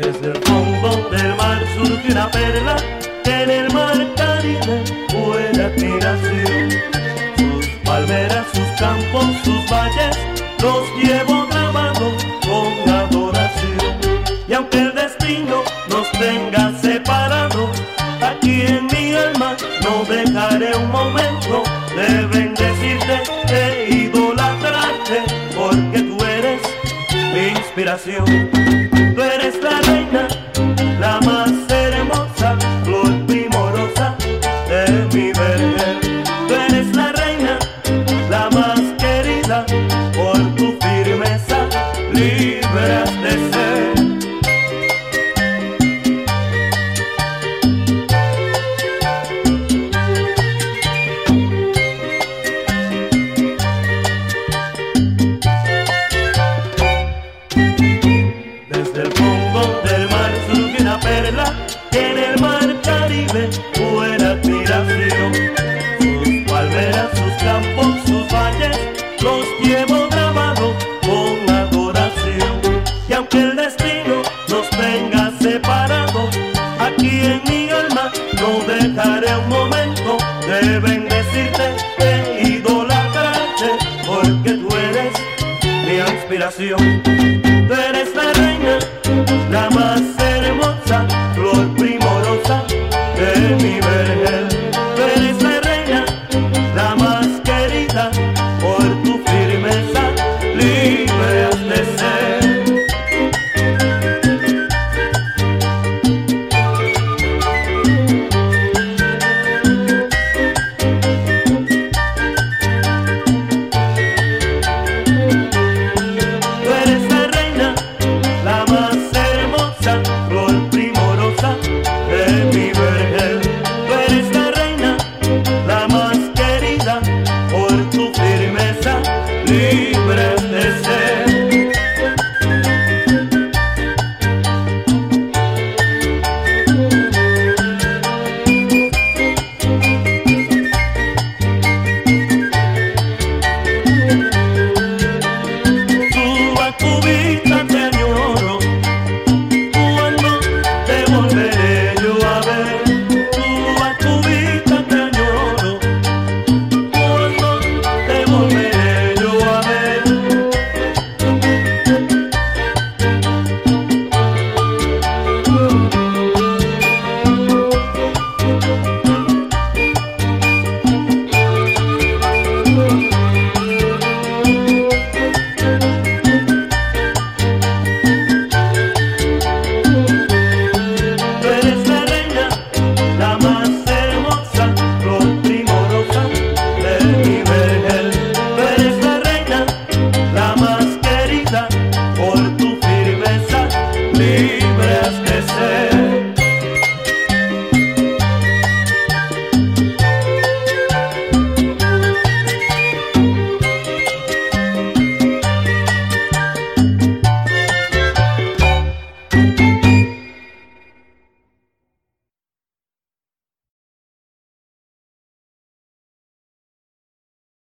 Desde el fondo del mar surge una perla que en el mar Caribe fue admiración. Sus palmeras, sus campos, sus valles los llevo grabados con adoración. Y aunque el destino nos tenga separados, aquí en mi alma no dejaré un momento de bendecirte e idolatrarte, porque tú eres mi inspiración. del aunque el destino nos tenga separados, aquí en mi alma no dejaré un momento de bendecirte e idolatrarte, porque tú eres mi inspiración. Tú eres la reina, la más hermosa,